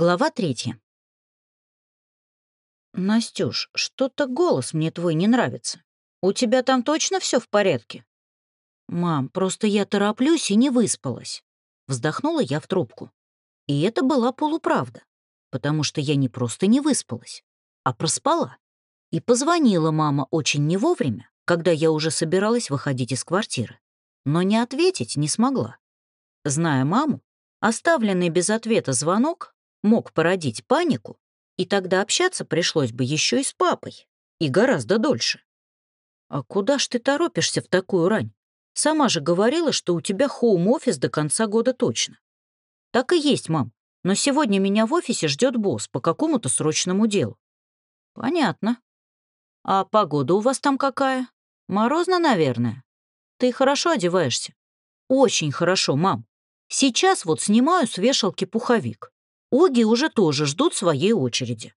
Глава третья. «Настюш, что-то голос мне твой не нравится. У тебя там точно все в порядке?» «Мам, просто я тороплюсь и не выспалась». Вздохнула я в трубку. И это была полуправда, потому что я не просто не выспалась, а проспала. И позвонила мама очень не вовремя, когда я уже собиралась выходить из квартиры. Но не ответить не смогла. Зная маму, оставленный без ответа звонок мог породить панику, и тогда общаться пришлось бы еще и с папой, и гораздо дольше. «А куда ж ты торопишься в такую рань? Сама же говорила, что у тебя хоум-офис до конца года точно». «Так и есть, мам, но сегодня меня в офисе ждет босс по какому-то срочному делу». «Понятно. А погода у вас там какая? Морозно, наверное? Ты хорошо одеваешься?» «Очень хорошо, мам. Сейчас вот снимаю с вешалки пуховик. Оги уже тоже ждут своей очереди.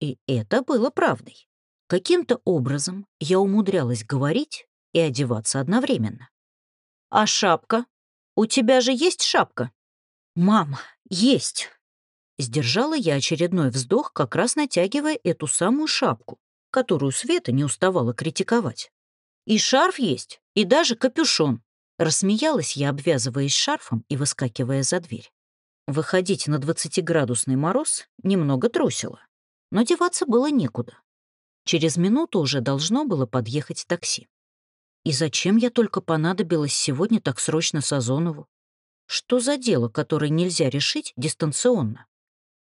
И это было правдой. Каким-то образом я умудрялась говорить и одеваться одновременно. «А шапка? У тебя же есть шапка?» «Мам, есть!» Сдержала я очередной вздох, как раз натягивая эту самую шапку, которую Света не уставала критиковать. «И шарф есть, и даже капюшон!» Рассмеялась я, обвязываясь шарфом и выскакивая за дверь. Выходить на 20-градусный мороз немного трусило, но деваться было некуда. Через минуту уже должно было подъехать такси. И зачем я только понадобилась сегодня так срочно Сазонову? Что за дело, которое нельзя решить дистанционно?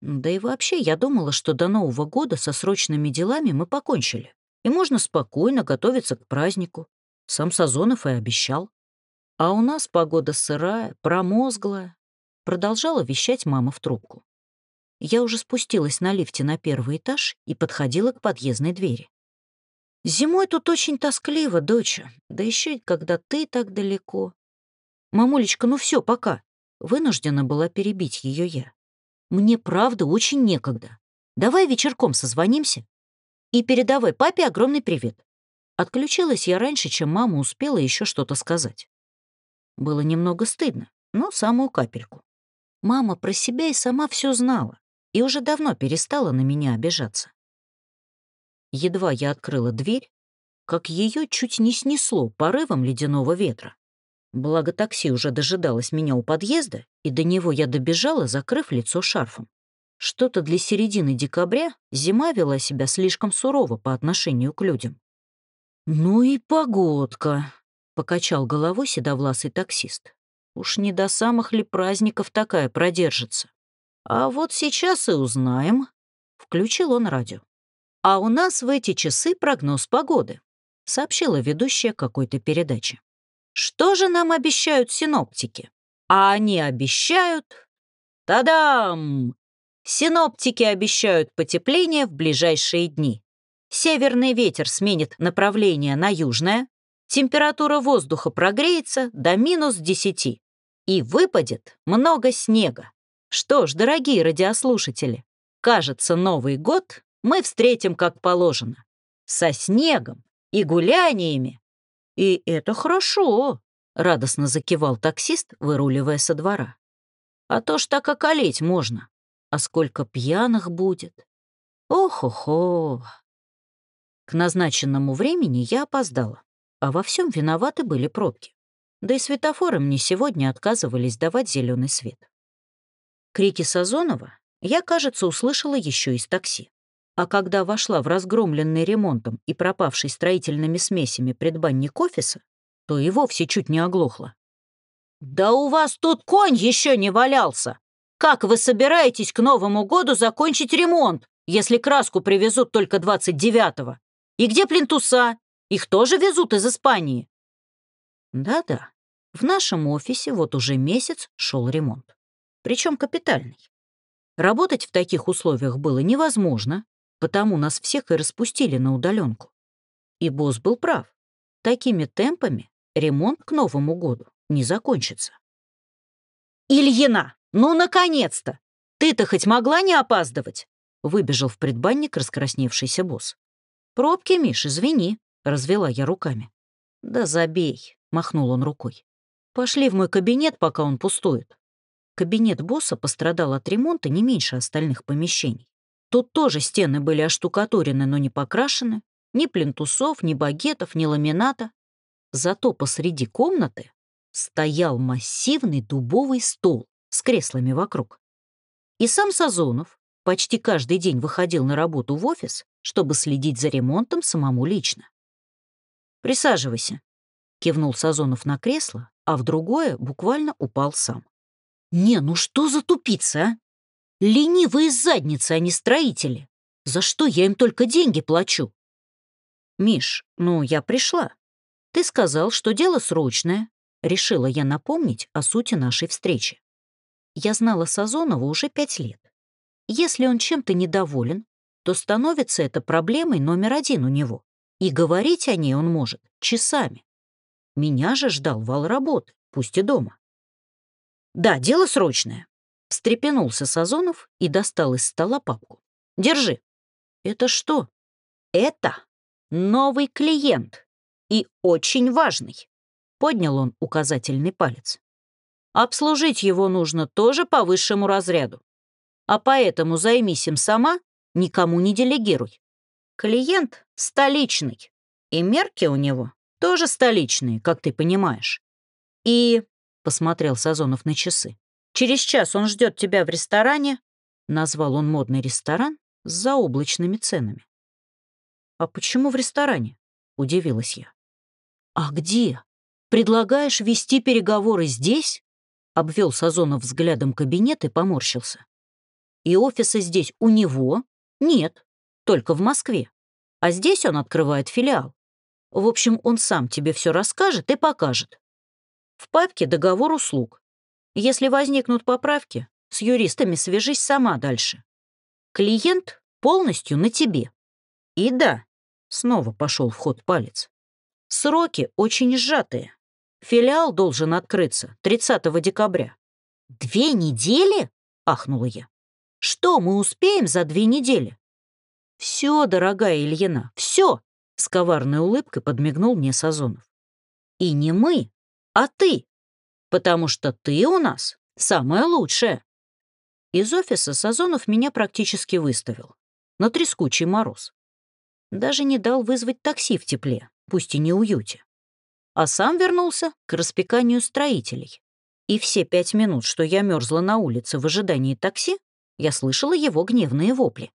Да и вообще, я думала, что до Нового года со срочными делами мы покончили, и можно спокойно готовиться к празднику. Сам Сазонов и обещал. А у нас погода сырая, промозглая, Продолжала вещать мама в трубку. Я уже спустилась на лифте на первый этаж и подходила к подъездной двери. «Зимой тут очень тоскливо, доча, да еще и когда ты так далеко». «Мамулечка, ну все, пока». Вынуждена была перебить ее я. «Мне правда очень некогда. Давай вечерком созвонимся. И передавай папе огромный привет». Отключилась я раньше, чем мама успела еще что-то сказать. Было немного стыдно, но самую капельку. Мама про себя и сама все знала и уже давно перестала на меня обижаться. Едва я открыла дверь, как ее чуть не снесло порывом ледяного ветра. Благо такси уже дожидалось меня у подъезда, и до него я добежала, закрыв лицо шарфом. Что-то для середины декабря зима вела себя слишком сурово по отношению к людям. «Ну и погодка», — покачал головой седовласый таксист. Уж не до самых ли праздников такая продержится? А вот сейчас и узнаем. Включил он радио. А у нас в эти часы прогноз погоды, сообщила ведущая какой-то передачи. Что же нам обещают синоптики? А они обещают... Та-дам! Синоптики обещают потепление в ближайшие дни. Северный ветер сменит направление на южное, температура воздуха прогреется до минус 10 и выпадет много снега. Что ж, дорогие радиослушатели, кажется, Новый год мы встретим как положено. Со снегом и гуляниями. И это хорошо, радостно закивал таксист, выруливая со двора. А то ж так околеть можно. А сколько пьяных будет. Ох-охо. К назначенному времени я опоздала, а во всем виноваты были пробки. Да и светофоры мне сегодня отказывались давать зеленый свет. Крики Сазонова я, кажется, услышала еще из такси. А когда вошла в разгромленный ремонтом и пропавший строительными смесями предбанник офиса, то и вовсе чуть не оглохла. «Да у вас тут конь еще не валялся! Как вы собираетесь к Новому году закончить ремонт, если краску привезут только 29-го? И где плинтуса? Их тоже везут из Испании?» Да-да, в нашем офисе вот уже месяц шел ремонт. Причем капитальный. Работать в таких условиях было невозможно, потому нас всех и распустили на удаленку. И босс был прав. Такими темпами ремонт к Новому году не закончится. «Ильина, ну, наконец-то! Ты-то хоть могла не опаздывать?» Выбежал в предбанник раскрасневшийся босс. «Пробки, Миш, извини», — развела я руками. «Да забей», — махнул он рукой. Пошли в мой кабинет, пока он пустует. Кабинет босса пострадал от ремонта не меньше остальных помещений. Тут тоже стены были оштукатурены, но не покрашены. Ни плинтусов, ни багетов, ни ламината. Зато посреди комнаты стоял массивный дубовый стол с креслами вокруг. И сам Сазонов почти каждый день выходил на работу в офис, чтобы следить за ремонтом самому лично. «Присаживайся», — кивнул Сазонов на кресло, а в другое буквально упал сам. «Не, ну что за тупица, а? Ленивые задницы, а не строители. За что я им только деньги плачу?» «Миш, ну я пришла. Ты сказал, что дело срочное». Решила я напомнить о сути нашей встречи. Я знала Сазонова уже пять лет. Если он чем-то недоволен, то становится это проблемой номер один у него. И говорить о ней он может часами. Меня же ждал вал работы, пусть и дома. «Да, дело срочное», — встрепенулся Сазонов и достал из стола папку. «Держи». «Это что?» «Это новый клиент и очень важный», — поднял он указательный палец. «Обслужить его нужно тоже по высшему разряду. А поэтому займись им сама, никому не делегируй. Клиент столичный, и мерки у него тоже столичные, как ты понимаешь. И, — посмотрел Сазонов на часы, — через час он ждет тебя в ресторане, назвал он модный ресторан с заоблачными ценами. «А почему в ресторане?» — удивилась я. «А где? Предлагаешь вести переговоры здесь?» — обвел Сазонов взглядом кабинет и поморщился. «И офиса здесь у него? Нет, только в Москве. А здесь он открывает филиал. В общем, он сам тебе все расскажет и покажет. В папке договор услуг. Если возникнут поправки, с юристами свяжись сама дальше. Клиент полностью на тебе. И да, снова пошел в ход палец. Сроки очень сжатые. Филиал должен открыться 30 декабря. «Две недели?» — ахнула я. «Что мы успеем за две недели?» «Все, дорогая Ильина, все!» С коварной улыбкой подмигнул мне Сазонов. «И не мы, а ты, потому что ты у нас самая лучшая». Из офиса Сазонов меня практически выставил. На трескучий мороз. Даже не дал вызвать такси в тепле, пусть и не уюте. А сам вернулся к распеканию строителей. И все пять минут, что я мерзла на улице в ожидании такси, я слышала его гневные вопли.